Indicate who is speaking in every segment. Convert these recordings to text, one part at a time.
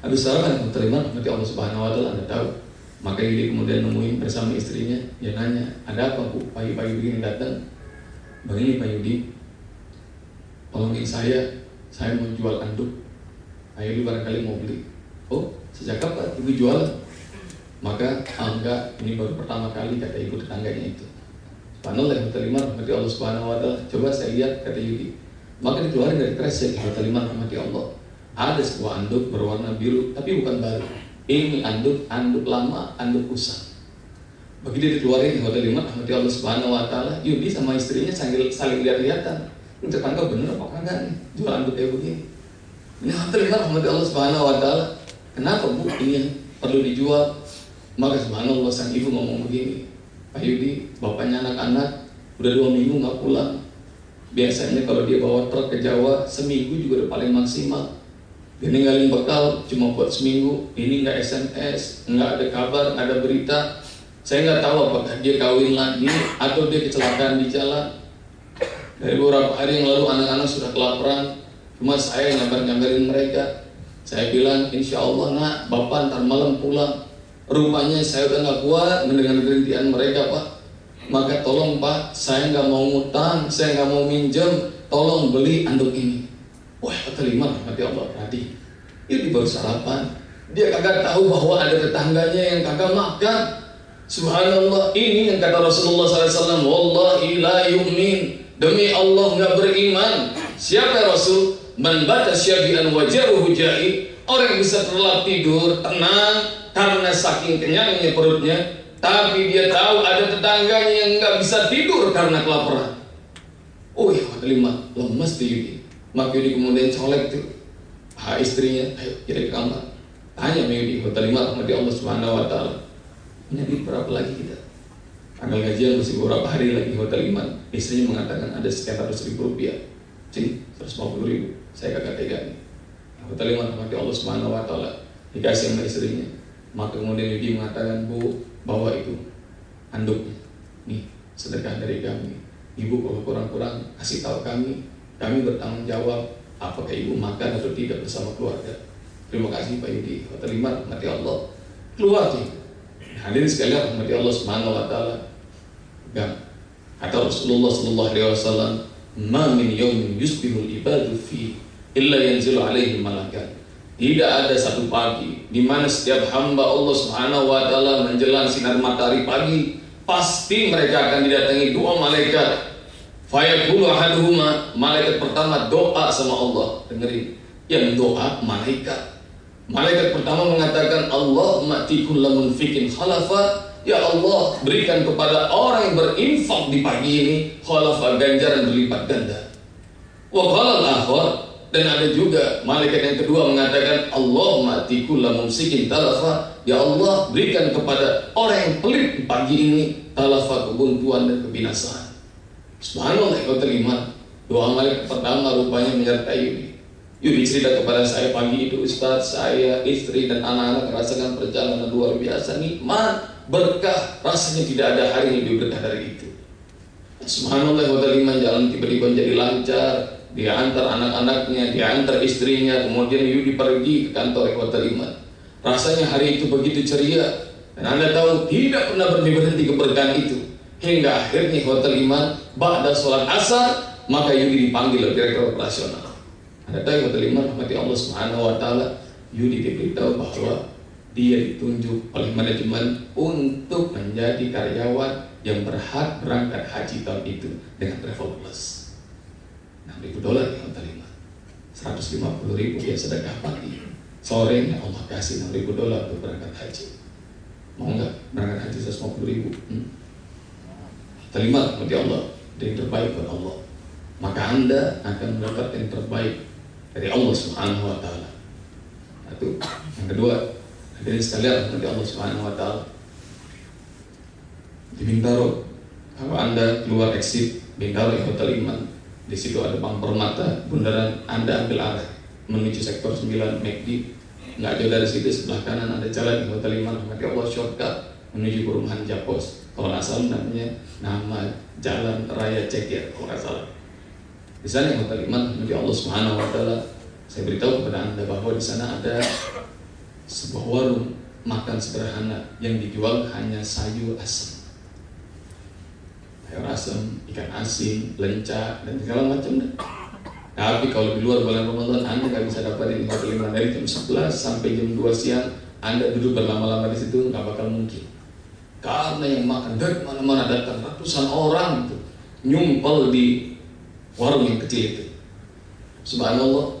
Speaker 1: Habis sarapan hotel iman nanti Allah Subhanahu Wa Taala anda tahu. Maka Yudi kemudian nemuin bersama istrinya, dia nanya, ada apa bu? Pagi-pagi begini datang, begini Pak Yudi, tolongin saya, saya mau jual anduk. Pak Yudi barangkali mau beli. Oh, sejak kapan ibu jual? Maka ah, enggak, ini baru pertama kali kata ibu tetangganya itu. Subhanallah yang terima rahmati Allah Subhanahu wa taala. Coba saya lihat kata Yudi. Maka dikeluarin dari kresek yang terima rahmati Allah. Ada sebuah anduk berwarna biru tapi bukan baru. Ini anduk anduk lama, anduk usang. Begitu dikeluarin di hotel lima rahmati Allah Subhanahu wa taala, Yudi sama istrinya sambil saling lihat-lihatan. Ini tetangga bener apa kagak nih jual anduk kayak begini. Ini hotel lima rahmati Allah Subhanahu wa taala. Kenapa Bu ini yang perlu dijual? Maka subhanallah sang ibu ngomong begini, Pak Yudi, bapaknya anak-anak udah dua minggu nggak pulang. Biasanya kalau dia bawa truk ke Jawa, seminggu juga udah paling maksimal. Dia ninggalin bekal cuma buat seminggu. Ini nggak SMS, nggak ada kabar, nggak ada berita. Saya nggak tahu apakah dia kawin lagi atau dia kecelakaan di jalan. Dari beberapa hari yang lalu anak-anak sudah kelaparan. Cuma saya yang ngabar-ngabarin mereka. Saya bilang, insya Allah nak, bapak ntar malam pulang. Rupanya saya udah nggak kuat mendengar kerintian mereka pak. Maka tolong pak, saya nggak mau ngutang, saya nggak mau minjem, tolong beli anduk ini. Wah, terima mati Allah tadi. Ini baru sarapan. Dia kagak tahu bahwa ada tetangganya yang kagak makan. Subhanallah, ini yang kata Rasulullah SAW. Wallahi la yu'min. Demi Allah nggak beriman. Siapa Rasul? Man bata syabi'an wajaruhu ja'i. Orang bisa terlelap tidur, tenang, karena saking kenyangnya perutnya, tapi dia tahu ada tetangganya yang nggak bisa tidur karena kelaparan. Oh ya, kelima lemas tuh Maka Yudi kemudian colek tuh, ha istrinya, ayo kita ke kamar. Tanya sama Yudi, hotel lima rahmati Allah Subhanahu Wa Taala. Duit berapa lagi kita? Tanggal gajian masih beberapa hari lagi hotel iman. Istrinya mengatakan ada sekian ratus ribu rupiah. Cing, 150 ribu. Saya kagak tega nih. Hotel iman rahmati Allah Subhanahu Wa Taala. Dikasih sama istrinya maka kemudian Yudi mengatakan, Bu, bawa itu anduknya. Nih, sedekah dari kami. Ibu kalau kurang-kurang kasih tahu kami. Kami bertanggung jawab apakah ibu makan atau tidak bersama keluarga. Terima kasih Pak Yudi. Terima mati Allah. Keluar sih. Hadirin sekalian rahmati Allah Subhanahu wa taala. Gam. Kata Rasulullah sallallahu alaihi wasallam, "Ma min yawmin yusbihul ibadu fi illa yanzilu alaihi malaikat." Tidak ada satu pagi di mana setiap hamba Allah Subhanahu wa taala menjelang sinar matahari pagi pasti mereka akan didatangi dua malaikat. Fayaqulu ahaduhuma, malaikat pertama doa sama Allah. Dengerin. Yang doa malaikat. Malaikat pertama mengatakan Allah mati kullamun fikin khalafa Ya Allah berikan kepada orang yang berinfak di pagi ini khalafa ganjaran berlipat ganda. Wa qala al-akhar dan ada juga malaikat yang kedua mengatakan Allah mati kulla mumsikin talafa Ya Allah berikan kepada orang yang pelit pagi ini Talafa kebuntuan dan kebinasaan Subhanallah kau terima. Doa malaikat pertama rupanya menyertai. Yudi Yudi cerita kepada saya pagi itu Ustaz saya, istri dan anak-anak merasakan perjalanan luar biasa nikmat Berkah. Rasanya tidak ada hari yang lebih berkah dari itu. Subhanallah kau terima. Jalan tiba-tiba jadi lancar. Dia antar anak-anaknya, dia antar istrinya, kemudian Yudi pergi ke kantor hotel iman. Rasanya hari itu begitu ceria, dan anda tahu tidak pernah berhenti berhenti keberkahan itu. Hingga akhirnya hotel iman, ba'da sholat asar, maka Yudi dipanggil oleh direktur operasional. Anda tahu hotel iman, rahmati Allah Subhanahu Wa Taala, Yudi diberitahu bahwa dia ditunjuk oleh manajemen untuk menjadi karyawan yang berhak berangkat haji tahun itu dengan travel plus. 6 ribu dolar yang terima. 150 ribu dia sedekah pagi. Sore ya Allah kasih 6 ribu dolar untuk berangkat haji. Mau nggak? Berangkat haji 150 ribu? Hmm? Terima kepada Allah. Yang terbaik buat Allah. Maka anda akan mendapat yang terbaik dari Allah Subhanahu Wa Taala. Itu yang kedua hadirin sekalian kepada Allah Subhanahu Wa Taala. Di Bintaro kalau anda keluar exit Bintaro di Hotel Iman di situ ada Bank Permata, bundaran Anda ambil arah menuju sektor 9 McD. Nggak jauh dari situ sebelah kanan ada jalan di Hotel Iman, maka Allah shortcut menuju perumahan Japos. Kalau nggak salah namanya nama Jalan Raya Cekir, kalau nggak salah. Di sana Hotel Iman menuju Allah Subhanahu Wa Taala. Saya beritahu kepada anda bahwa di sana ada sebuah warung makan sederhana yang dijual hanya sayur asam. Sayur asam, ikan asin, lenca, dan segala macam. Tapi kalau di luar bulan Ramadan Anda nggak bisa dapat di hotel lima dari jam 11 sampai jam 2 siang Anda duduk berlama-lama di situ nggak bakal mungkin. Karena yang makan dari mana-mana datang ratusan orang itu nyumpel di warung yang kecil itu. Subhanallah,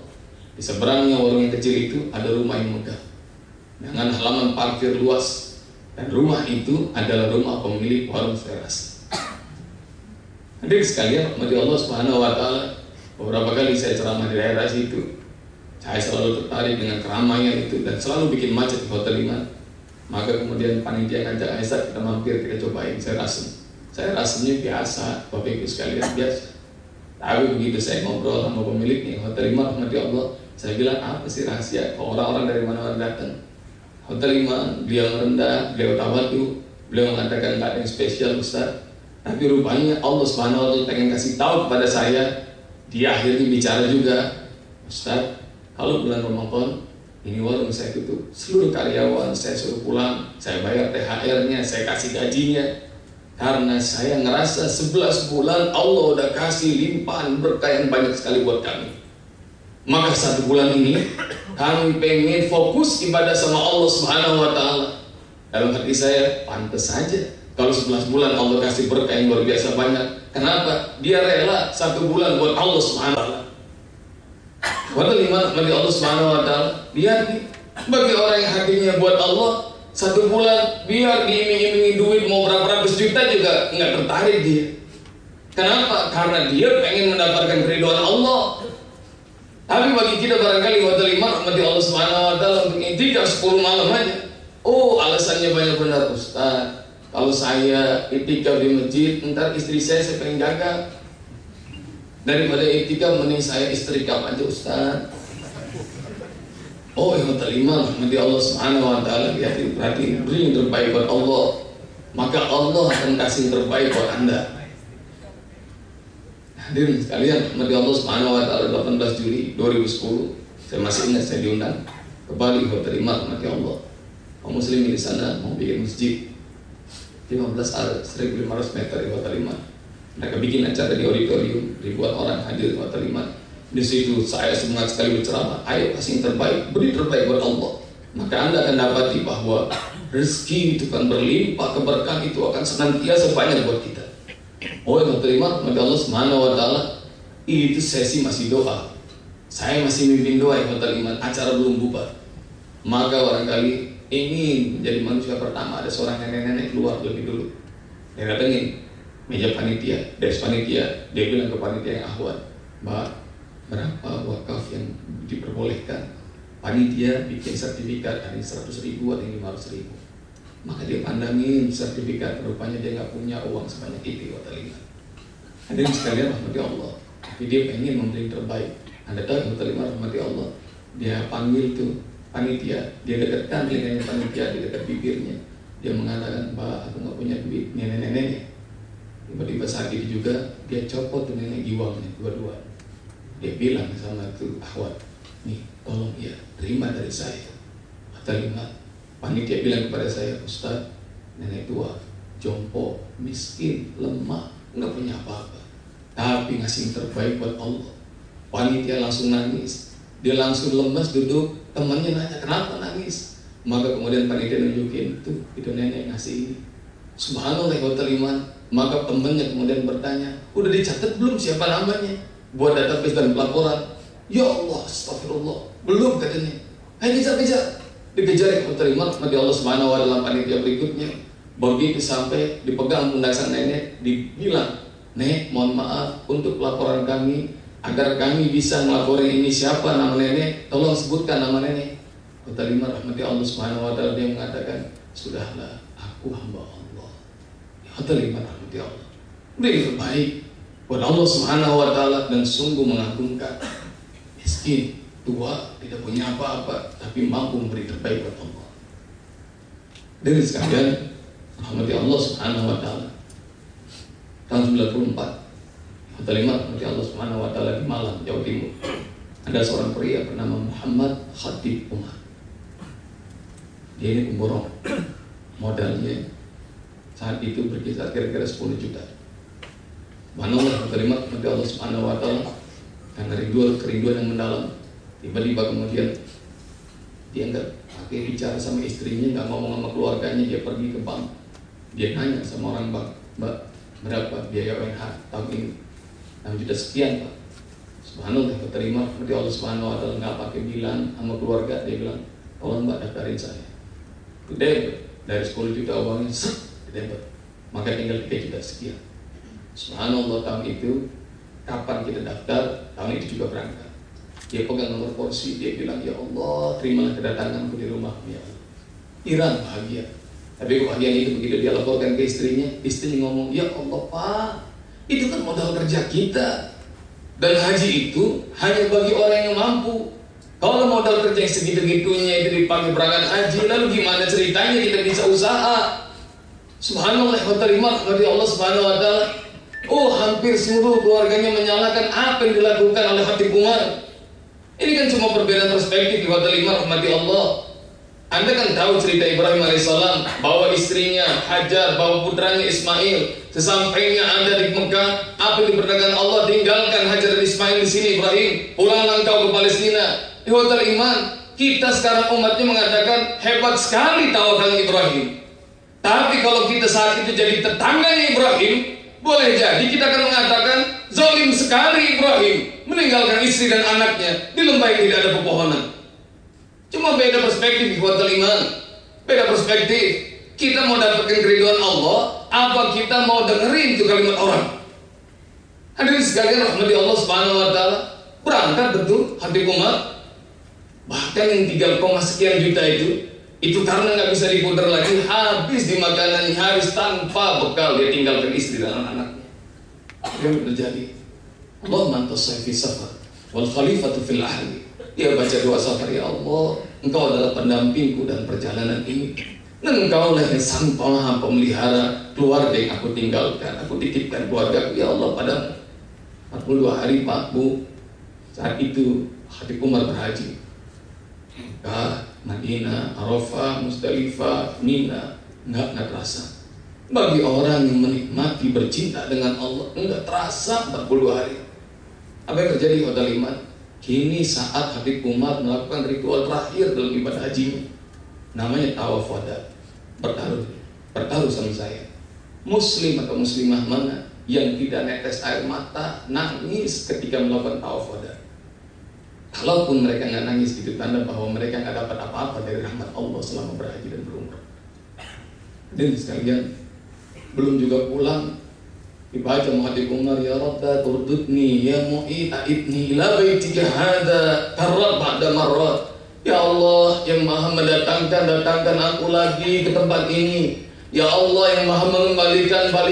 Speaker 1: di seberangnya warung yang kecil itu ada rumah yang megah dengan halaman parkir luas dan rumah itu adalah rumah pemilik warung teras. Hadir sekalian, mati Allah Subhanahu Wa Taala. Beberapa kali saya ceramah di daerah situ, saya selalu tertarik dengan keramaian itu dan selalu bikin macet di hotel Iman maka kemudian panitia ngajak Aisyah kita mampir kita cobain saya rasem. Saya rasemnya biasa, Bapak Ibu sekalian biasa. Tapi begitu saya ngobrol sama pemiliknya Hotel Iman Rahmati Allah, saya bilang apa sih rahasia? Orang-orang dari mana-mana datang? Hotel Iman, beliau merendah, beliau tawadu, beliau mengatakan nggak ada yang spesial Ustaz. Tapi rupanya Allah Subhanahu wa pengen kasih tahu kepada saya di akhirnya bicara juga, Ustaz, kalau bulan Ramadan ini warung saya tutup seluruh karyawan saya suruh pulang saya bayar THR-nya saya kasih gajinya. Karena saya ngerasa 11 bulan Allah udah kasih limpahan berkah yang banyak sekali buat kami. Maka satu bulan ini kami pengen fokus ibadah sama Allah Subhanahu wa taala. Dalam hati saya pantas saja kalau 11 bulan Allah kasih berkah yang luar biasa banyak. Kenapa? Dia rela satu bulan buat Allah Subhanahu wa taala Pada lima bagi Allah Subhanahu wa taala. Biar bagi orang yang hatinya buat Allah satu bulan biar diiming-imingi duit mau berapa ratus juta juga nggak tertarik dia. Kenapa? Karena dia pengen mendapatkan keriduan Allah. Tapi bagi kita barangkali waktu lima rahmati Allah Subhanahu wa taala untuk intikaf 10 malam aja. Oh, alasannya banyak benar Ustaz. Kalau saya itikaf di masjid, ntar istri saya saya pengen jaga. Daripada etika mending saya istrikam aja Ustaz. Oh yang terima nanti Allah Subhanahu wa taala lihatin berarti beri yang terbaik buat Allah. Maka Allah akan kasih yang terbaik buat Anda. Hadirin sekalian, nanti Allah Subhanahu wa taala 18 Juli 2010 saya masih ingat saya diundang ke Bali Hotel Imam nanti Allah. Kaum muslimin di sana mau bikin masjid 15 1500 meter di Hotel Imam mereka bikin acara di auditorium, ribuan orang hadir di hotel iman. Di situ saya semangat sekali berceramah, ayo kasih yang terbaik, beri terbaik buat Allah. Maka Anda akan dapati bahwa rezeki itu kan berlimpah, keberkahan itu akan senantiasa banyak buat kita. Oh yang terima, maka Allah Subhanahu wa taala itu sesi masih doa. Saya masih mimpin doa yang hotel iman, acara belum bubar. Maka barangkali ingin menjadi manusia pertama ada seorang nenek-nenek keluar lebih dulu. Dia datengin, meja panitia, desk panitia, dia bilang ke panitia yang ahwat, Mbak, berapa wakaf yang diperbolehkan? Panitia bikin sertifikat, ada yang 100 ribu, ada yang 500 ribu. Maka dia pandangin sertifikat, rupanya dia nggak punya uang sebanyak itu, kata lima. Ada yang sekalian rahmati Allah, tapi dia pengen memberi terbaik. Anda tahu kata lima rahmati Allah, dia panggil tuh panitia, dia dekatkan telinganya panitia, dia dekat bibirnya. Dia mengatakan, Mbak, aku nggak punya duit, nenek-neneknya tiba-tiba saat itu juga dia copot tuh nenek giwangnya dua-dua. Dia bilang sama itu ahwat nih tolong ya terima dari saya. Terima panitia bilang kepada saya Ustaz nenek tua jompo miskin lemah nggak punya apa-apa. Tapi ngasih yang terbaik buat Allah. Panitia langsung nangis. Dia langsung lemas duduk temannya nanya kenapa nangis? Maka kemudian panitia nunjukin tuh itu nenek ngasih ini subhanallah wa iman maka temannya kemudian bertanya, udah dicatat belum siapa namanya? Buat database dan pelaporan. Ya Allah, astagfirullah. Belum katanya. Ayo kejar-kejar. Dikejar yang terima nanti Allah Subhanahu wa dalam panitia berikutnya. Begitu sampai dipegang pundak nenek, dibilang, Nek, mohon maaf untuk laporan kami agar kami bisa melaporin ini siapa nama nenek, tolong sebutkan nama nenek. Kata lima rahmati Allah Subhanahu wa taala dia mengatakan, "Sudahlah, aku hamba Allah." Kata lima rahmati Allah. Beri terbaik buat Allah Subhanahu wa taala dan sungguh mengagumkan. Miskin, tua, tidak punya apa-apa, tapi mampu memberi terbaik buat Allah. Dari sekalian, rahmati Allah Subhanahu wa taala. Tahun 94, Kata lima rahmati Allah Subhanahu wa taala di Malang, Jawa Timur. Ada seorang pria bernama Muhammad Khatib Umar. dia ini pemborong modalnya saat itu berkisar kira-kira 10 juta. Mana Allah terima nanti Allah subhanahu wa ta'ala. Karena rindu kerinduan yang mendalam. Tiba-tiba kemudian dia nggak pakai bicara sama istrinya nggak ngomong sama keluarganya dia pergi ke bank. Dia nanya sama orang bank mbak berapa biaya UNH tahun ini? 6 juta sekian pak. Subhanallah terima nanti Allah subhanahu wa ta'ala nggak pakai bilang sama keluarga. Dia bilang tolong mbak daftarin saya. Udah dari 10 juta uangnya dapat maka tinggal 3 juta sekian. Subhanallah tahun itu kapan kita daftar tahun itu juga berangkat. Dia pegang nomor porsi dia bilang ya Allah terimalah kedatanganku di rumah. Ya Iran bahagia. Tapi kebahagiaan itu begitu dia laporkan ke istrinya istrinya ngomong ya Allah pak itu kan modal kerja kita. Dan haji itu hanya bagi orang yang mampu. Kalau modal kerja yang segitu-gitunya itu dipakai berangkat haji, lalu gimana ceritanya kita bisa usaha? Subhanallah wa terima dari Allah Subhanahu wa taala. Oh, hampir seluruh keluarganya menyalahkan apa yang dilakukan oleh hati Umar. Ini kan cuma perbedaan perspektif di hotel lima rahmati Allah. Anda kan tahu cerita Ibrahim alaihissalam bahwa istrinya Hajar, bahwa putranya Ismail. Sesampainya Anda di Mekah, apa yang diperdagang Allah tinggalkan Hajar dan Ismail di sini Ibrahim. Pulanglah engkau ke Palestina. Ikhwatal iman, kita sekarang umatnya mengatakan hebat sekali tawakal Ibrahim. Tapi kalau kita saat itu jadi tetangganya Ibrahim, boleh jadi kita akan mengatakan zalim sekali Ibrahim meninggalkan istri dan anaknya di lembah yang tidak ada pepohonan. Cuma beda perspektif ikhwatal iman. Beda perspektif. Kita mau dapatkan keriduan Allah, apa kita mau dengerin itu kalimat orang? Hadirin sekalian rahmati Allah Subhanahu wa taala. Berangkat betul hati umat Bahkan yang 3, sekian juta itu itu karena nggak bisa diputar lagi habis di makanan habis tanpa bekal dia tinggalkan istri dan anak-anaknya. Yang terjadi. Allah mantas fi safar wal khalifatu fil ahli. Dia baca doa safar ya Allah, Engkau adalah pendampingku dan perjalanan ini. Dan engkau lah yang sang pemelihara keluarga yang aku tinggalkan. Aku titipkan keluarga ya Allah padamu. 42 hari Pak Bu. Saat itu hati Umar berhaji. Madinah, Arafah, Musdalifah, Mina, nggak nggak terasa. Bagi orang yang menikmati bercinta dengan Allah, nggak terasa 40 hari. Apa yang terjadi pada iman? Kini saat Habib Umar melakukan ritual terakhir dalam ibadah haji namanya tawaf wada. Bertaruh, bertaruh sama saya. Muslim atau muslimah mana yang tidak netes air mata, nangis ketika melakukan tawaf wada? Kalaupun mereka nggak nangis itu tanda bahwa mereka nggak dapat apa-apa dari rahmat Allah selama berhaji dan berumrah. Dan sekalian belum juga pulang dibaca muhadib Umar ya Rabba turdudni ya mu'id aibni ila baitika hada karrat ba'da marrat Ya Allah yang maha mendatangkan datangkan aku lagi ke tempat ini Ya Allah yang maha mengembalikan balik